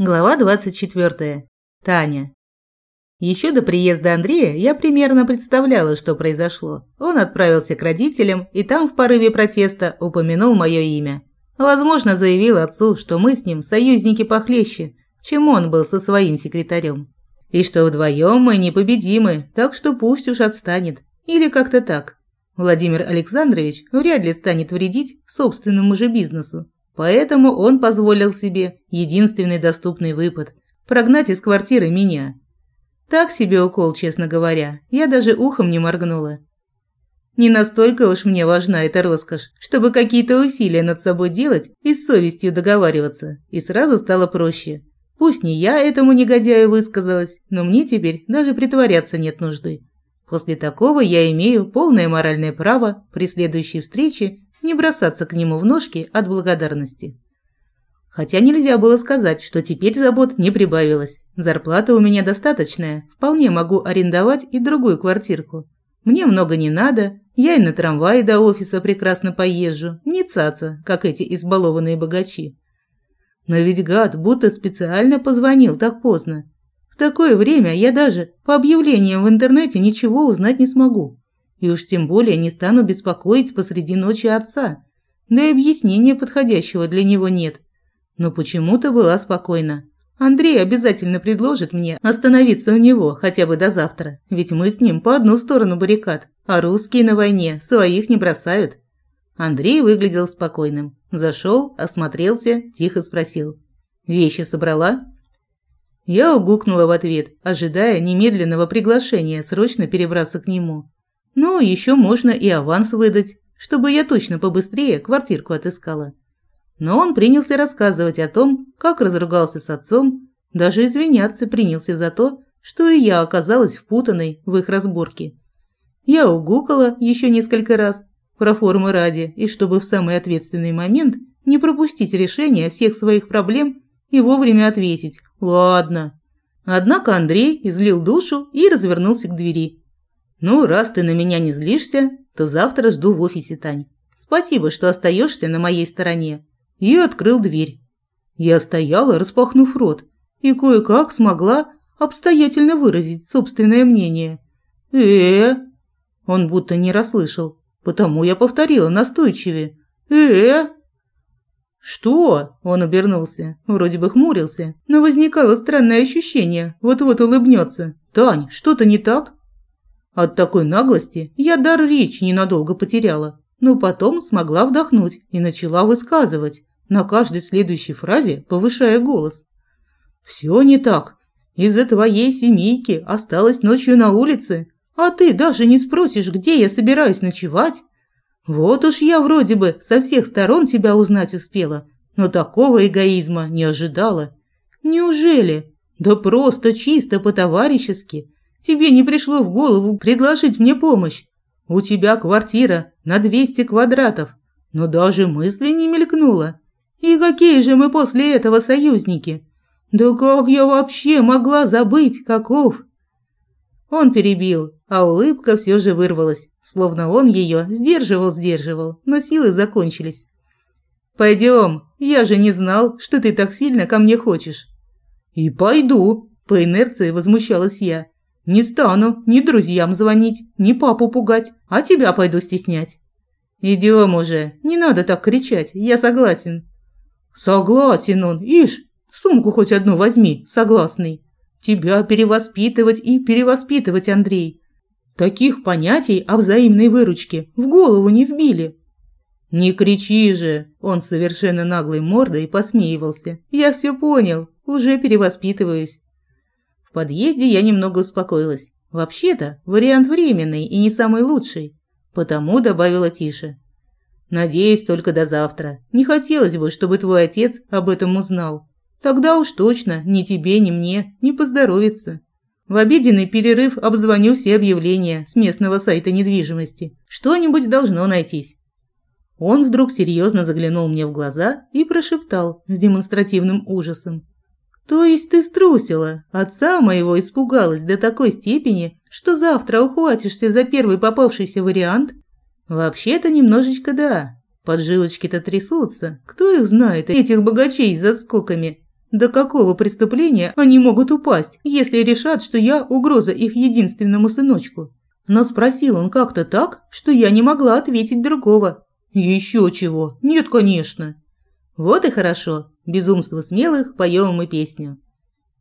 Глава 24. Таня. Еще до приезда Андрея я примерно представляла, что произошло. Он отправился к родителям и там в порыве протеста упомянул мое имя. Возможно, заявил отцу, что мы с ним союзники похлеще, чем он был со своим секретарем. И что вдвоем мы непобедимы, так что пусть уж отстанет. Или как-то так. Владимир Александрович вряд ли станет вредить собственному же бизнесу. Поэтому он позволил себе единственный доступный выпад – прогнать из квартиры меня. Так себе укол, честно говоря, я даже ухом не моргнула. Не настолько уж мне важна эта роскошь, чтобы какие-то усилия над собой делать и с совестью договариваться. И сразу стало проще. Пусть не я этому негодяю высказалась, но мне теперь даже притворяться нет нужды. После такого я имею полное моральное право при следующей встрече не бросаться к нему в ножки от благодарности. Хотя нельзя было сказать, что теперь забот не прибавилось. Зарплата у меня достаточная, вполне могу арендовать и другую квартирку. Мне много не надо, я и на трамвае до офиса прекрасно поезжу, не цаца, как эти избалованные богачи. Но ведь гад будто специально позвонил так поздно. В такое время я даже по объявлениям в интернете ничего узнать не смогу. И уж тем более не стану беспокоить посреди ночи отца. Да и объяснения подходящего для него нет. Но почему-то была спокойна. Андрей обязательно предложит мне остановиться у него хотя бы до завтра, ведь мы с ним по одну сторону баррикад, а русские на войне своих не бросают. Андрей выглядел спокойным. Зашел, осмотрелся, тихо спросил. «Вещи собрала?» Я угукнула в ответ, ожидая немедленного приглашения срочно перебраться к нему. Ну, еще можно и аванс выдать, чтобы я точно побыстрее квартирку отыскала. Но он принялся рассказывать о том, как разругался с отцом, даже извиняться принялся за то, что и я оказалась впутанной в их разборки. Я угукала еще несколько раз, про формы ради, и чтобы в самый ответственный момент не пропустить решение всех своих проблем и вовремя ответить «Ладно». Однако Андрей излил душу и развернулся к двери, «Ну, раз ты на меня не злишься, то завтра жду в офисе, Тань. Спасибо, что остаешься на моей стороне». И открыл дверь. Я стояла, распахнув рот, и кое-как смогла обстоятельно выразить собственное мнение. э Он будто не расслышал, потому я повторила настойчивее. э «Что?» – он обернулся. Вроде бы хмурился, но возникало странное ощущение, вот-вот улыбнется. «Тань, что-то не так?» От такой наглости я дар речи ненадолго потеряла, но потом смогла вдохнуть и начала высказывать, на каждой следующей фразе повышая голос. «Все не так. Из-за твоей семейки осталась ночью на улице, а ты даже не спросишь, где я собираюсь ночевать. Вот уж я вроде бы со всех сторон тебя узнать успела, но такого эгоизма не ожидала. Неужели? Да просто чисто по-товарищески. Тебе не пришло в голову предложить мне помощь? У тебя квартира на 200 квадратов, но даже мысли не мелькнуло. И какие же мы после этого союзники? Да как я вообще могла забыть, каков? Он перебил, а улыбка все же вырвалась, словно он ее сдерживал-сдерживал, но силы закончились. «Пойдем, я же не знал, что ты так сильно ко мне хочешь». «И пойду», – по инерции возмущалась я. Не стану ни друзьям звонить, ни папу пугать, а тебя пойду стеснять. Идем уже, не надо так кричать, я согласен. Согласен он, ишь, сумку хоть одну возьми, согласный. Тебя перевоспитывать и перевоспитывать, Андрей. Таких понятий о взаимной выручке в голову не вбили. Не кричи же, он совершенно наглой мордой посмеивался. Я все понял, уже перевоспитываюсь. Подъезде я немного успокоилась. Вообще-то, вариант временный и не самый лучший. Потому добавила тише. Надеюсь, только до завтра. Не хотелось бы, чтобы твой отец об этом узнал. Тогда уж точно ни тебе, ни мне не поздоровится. В обеденный перерыв обзвоню все объявления с местного сайта недвижимости. Что-нибудь должно найтись. Он вдруг серьезно заглянул мне в глаза и прошептал с демонстративным ужасом. То есть ты струсила, отца моего испугалась до такой степени, что завтра ухватишься за первый попавшийся вариант? Вообще-то немножечко да. Поджилочки-то трясутся. Кто их знает, этих богачей с заскоками? До какого преступления они могут упасть, если решат, что я угроза их единственному сыночку? Но спросил он как-то так, что я не могла ответить другого. Еще чего? Нет, конечно. Вот и хорошо. Безумство смелых, поем мы песню.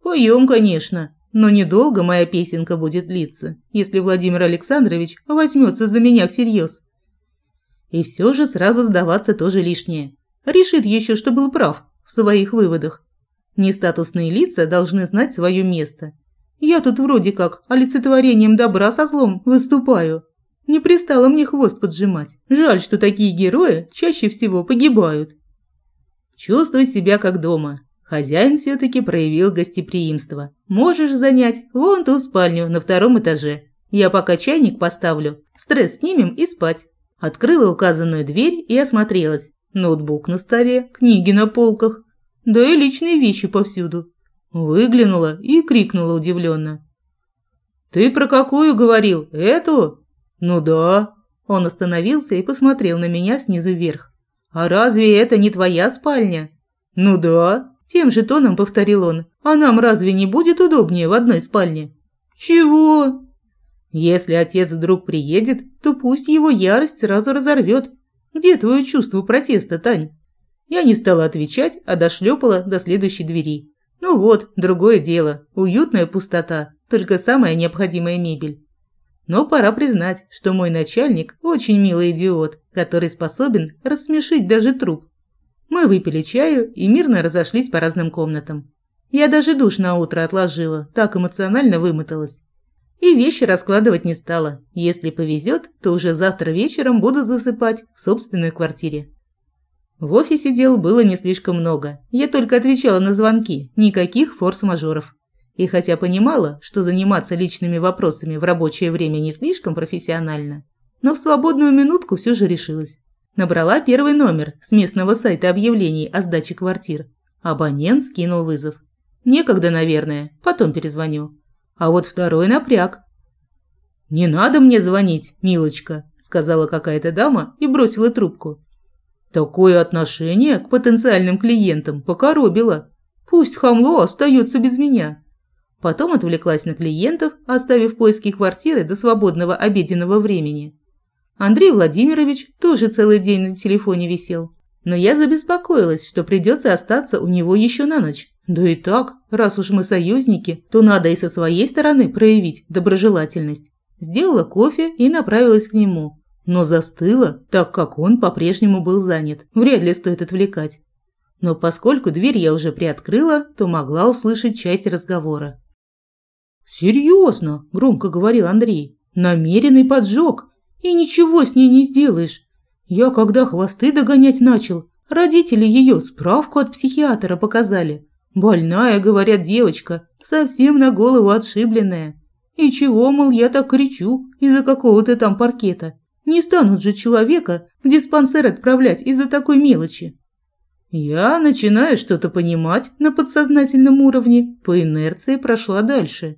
Поем, конечно, но недолго моя песенка будет длиться, если Владимир Александрович возьмется за меня всерьез. И все же сразу сдаваться тоже лишнее. Решит еще, что был прав в своих выводах. Нестатусные лица должны знать свое место. Я тут вроде как олицетворением добра со злом выступаю. Не пристало мне хвост поджимать. Жаль, что такие герои чаще всего погибают. Чувствуй себя как дома. Хозяин все-таки проявил гостеприимство. Можешь занять вон ту спальню на втором этаже. Я пока чайник поставлю, стресс снимем и спать. Открыла указанную дверь и осмотрелась. Ноутбук на столе, книги на полках, да и личные вещи повсюду. Выглянула и крикнула удивленно. «Ты про какую говорил? Эту?» «Ну да». Он остановился и посмотрел на меня снизу вверх. «А разве это не твоя спальня?» «Ну да», – тем же тоном повторил он. «А нам разве не будет удобнее в одной спальне?» «Чего?» «Если отец вдруг приедет, то пусть его ярость сразу разорвет. Где твое чувство протеста, Тань?» Я не стала отвечать, а дошлепала до следующей двери. Ну вот, другое дело. Уютная пустота, только самая необходимая мебель. Но пора признать, что мой начальник очень милый идиот, который способен рассмешить даже труп. Мы выпили чаю и мирно разошлись по разным комнатам. Я даже душ на утро отложила, так эмоционально вымоталась. И вещи раскладывать не стала. Если повезет, то уже завтра вечером буду засыпать в собственной квартире. В офисе дел было не слишком много. Я только отвечала на звонки, никаких форс-мажоров. И хотя понимала, что заниматься личными вопросами в рабочее время не слишком профессионально, но в свободную минутку все же решилась. Набрала первый номер с местного сайта объявлений о сдаче квартир. Абонент скинул вызов. Некогда, наверное, потом перезвоню. А вот второй напряг. «Не надо мне звонить, милочка», – сказала какая-то дама и бросила трубку. Такое отношение к потенциальным клиентам покоробило. Пусть хамло остается без меня. Потом отвлеклась на клиентов, оставив поиски квартиры до свободного обеденного времени. Андрей Владимирович тоже целый день на телефоне висел. Но я забеспокоилась, что придется остаться у него еще на ночь. Да и так, раз уж мы союзники, то надо и со своей стороны проявить доброжелательность. Сделала кофе и направилась к нему но застыла, так как он по-прежнему был занят. Вряд ли стоит отвлекать. Но поскольку дверь я уже приоткрыла, то могла услышать часть разговора. «Серьезно?» – громко говорил Андрей. «Намеренный поджог. И ничего с ней не сделаешь. Я когда хвосты догонять начал, родители ее справку от психиатра показали. Больная, говорят, девочка, совсем на голову отшибленная. И чего, мол, я так кричу из-за какого-то там паркета? Не станут же человека в диспансер отправлять из-за такой мелочи. Я начинаю что-то понимать на подсознательном уровне, по инерции прошла дальше.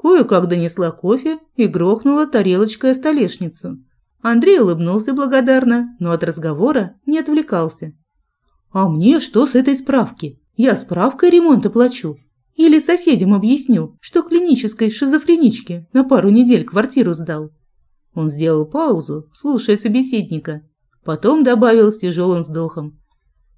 Кое-как донесла кофе и грохнула тарелочкой о столешницу. Андрей улыбнулся благодарно, но от разговора не отвлекался. «А мне что с этой справки? Я справкой ремонта плачу. Или соседям объясню, что клинической шизофреничке на пару недель квартиру сдал. Он сделал паузу, слушая собеседника. Потом добавил с тяжелым вздохом.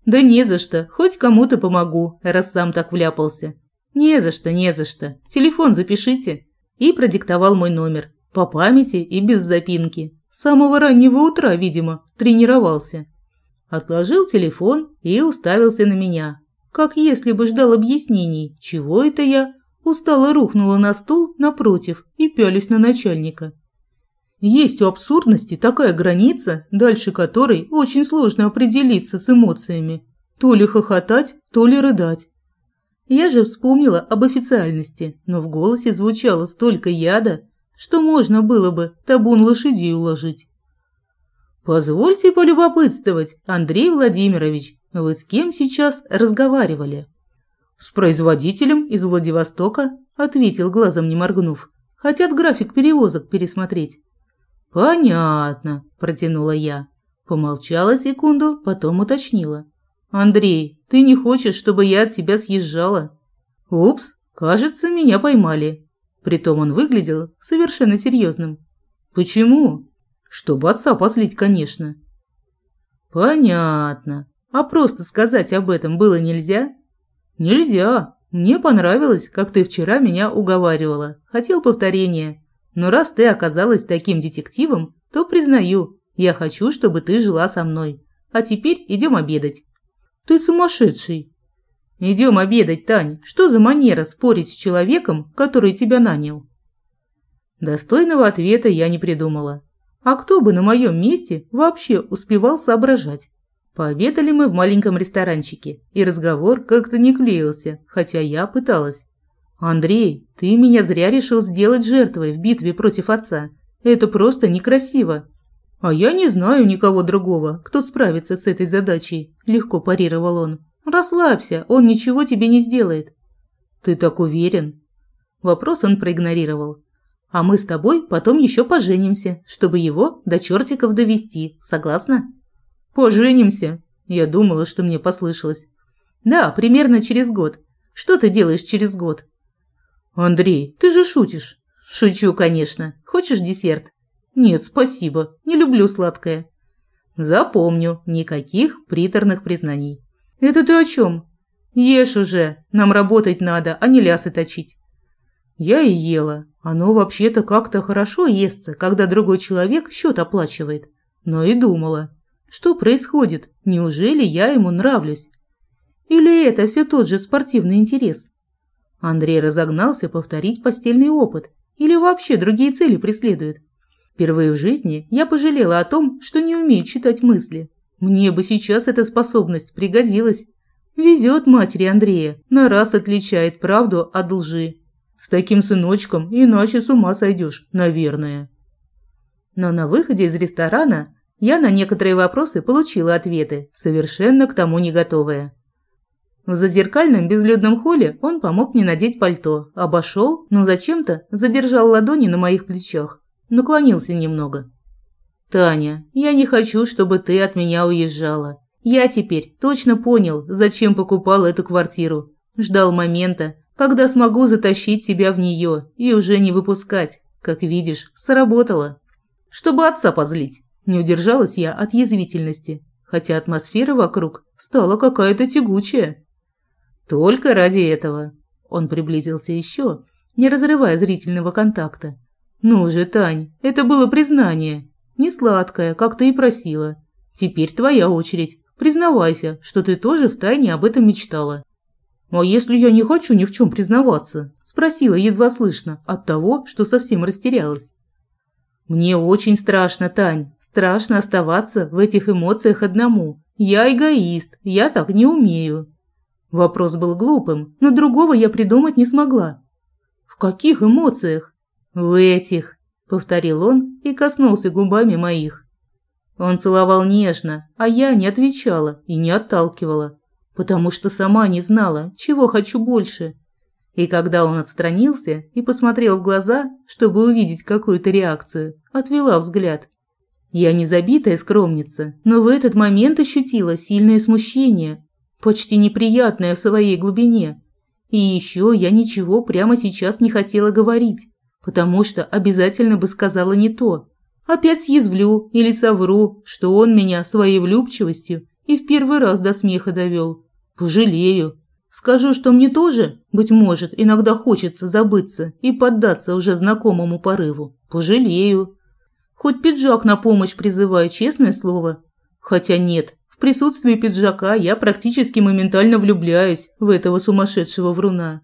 «Да не за что, хоть кому-то помогу, раз сам так вляпался». «Не за что, не за что. Телефон запишите». И продиктовал мой номер. По памяти и без запинки. С самого раннего утра, видимо, тренировался. Отложил телефон и уставился на меня. Как если бы ждал объяснений, чего это я. Устало рухнула на стул напротив и пялюсь на начальника. Есть у абсурдности такая граница, дальше которой очень сложно определиться с эмоциями. То ли хохотать, то ли рыдать. Я же вспомнила об официальности, но в голосе звучало столько яда, что можно было бы табун лошадей уложить. «Позвольте полюбопытствовать, Андрей Владимирович, вы с кем сейчас разговаривали?» «С производителем из Владивостока», – ответил глазом не моргнув. «Хотят график перевозок пересмотреть». «Понятно», – протянула я. Помолчала секунду, потом уточнила. Андрей, ты не хочешь, чтобы я от тебя съезжала? Упс, кажется, меня поймали. Притом он выглядел совершенно серьезным. Почему? Чтобы отца позлить, конечно. Понятно. А просто сказать об этом было нельзя? Нельзя. Мне понравилось, как ты вчера меня уговаривала. Хотел повторения. Но раз ты оказалась таким детективом, то признаю, я хочу, чтобы ты жила со мной. А теперь идем обедать. Ты сумасшедший. Идем обедать, Тань. Что за манера спорить с человеком, который тебя нанял? Достойного ответа я не придумала. А кто бы на моем месте вообще успевал соображать? Пообедали мы в маленьком ресторанчике, и разговор как-то не клеился, хотя я пыталась. «Андрей, ты меня зря решил сделать жертвой в битве против отца. Это просто некрасиво». «А я не знаю никого другого, кто справится с этой задачей», – легко парировал он. «Расслабься, он ничего тебе не сделает». «Ты так уверен?» Вопрос он проигнорировал. А мы с тобой потом еще поженимся, чтобы его до чертиков довести. Согласна? Поженимся. Я думала, что мне послышалось. Да, примерно через год. Что ты делаешь через год? Андрей, ты же шутишь. Шучу, конечно. Хочешь десерт? Нет, спасибо. Не люблю сладкое. Запомню, никаких приторных признаний. Это ты о чем? Ешь уже. Нам работать надо, а не лясы точить. Я и ела. Оно вообще-то как-то хорошо естся, когда другой человек счет оплачивает. Но и думала, что происходит? Неужели я ему нравлюсь? Или это все тот же спортивный интерес? Андрей разогнался повторить постельный опыт или вообще другие цели преследует. Впервые в жизни я пожалела о том, что не умею читать мысли. Мне бы сейчас эта способность пригодилась. Везет матери Андрея, на раз отличает правду от лжи. С таким сыночком иначе с ума сойдешь, наверное. Но на выходе из ресторана я на некоторые вопросы получила ответы, совершенно к тому не готовая. В зазеркальном безлюдном холле он помог мне надеть пальто, обошел, но зачем-то задержал ладони на моих плечах, наклонился немного. «Таня, я не хочу, чтобы ты от меня уезжала. Я теперь точно понял, зачем покупал эту квартиру. Ждал момента, когда смогу затащить тебя в нее и уже не выпускать. Как видишь, сработало. Чтобы отца позлить. Не удержалась я от язвительности, хотя атмосфера вокруг стала какая-то тягучая. Только ради этого. Он приблизился еще, не разрывая зрительного контакта. Ну же, Тань, это было признание. Не сладкое, как ты и просила. Теперь твоя очередь. Признавайся, что ты тоже втайне об этом мечтала. «А если я не хочу ни в чем признаваться?» – спросила едва слышно от того, что совсем растерялась. «Мне очень страшно, Тань. Страшно оставаться в этих эмоциях одному. Я эгоист, я так не умею». Вопрос был глупым, но другого я придумать не смогла. «В каких эмоциях?» «В этих», – повторил он и коснулся губами моих. Он целовал нежно, а я не отвечала и не отталкивала потому что сама не знала, чего хочу больше. И когда он отстранился и посмотрел в глаза, чтобы увидеть какую-то реакцию, отвела взгляд. Я не забитая скромница, но в этот момент ощутила сильное смущение, почти неприятное в своей глубине. И еще я ничего прямо сейчас не хотела говорить, потому что обязательно бы сказала не то. Опять съязвлю или совру, что он меня своей влюбчивостью и в первый раз до смеха довел. Пожалею. Скажу, что мне тоже, быть может, иногда хочется забыться и поддаться уже знакомому порыву. Пожалею. Хоть пиджак на помощь призываю, честное слово. Хотя нет, в присутствии пиджака я практически моментально влюбляюсь в этого сумасшедшего вруна.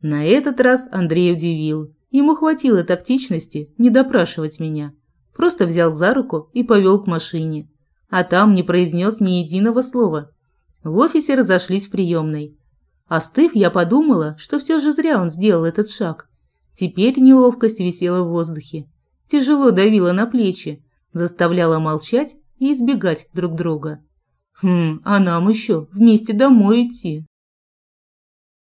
На этот раз Андрей удивил. Ему хватило тактичности не допрашивать меня. Просто взял за руку и повел к машине. А там не произнес ни единого слова. В офисе разошлись в приемной. Остыв, я подумала, что все же зря он сделал этот шаг. Теперь неловкость висела в воздухе. Тяжело давила на плечи, заставляла молчать и избегать друг друга. Хм, а нам еще вместе домой идти.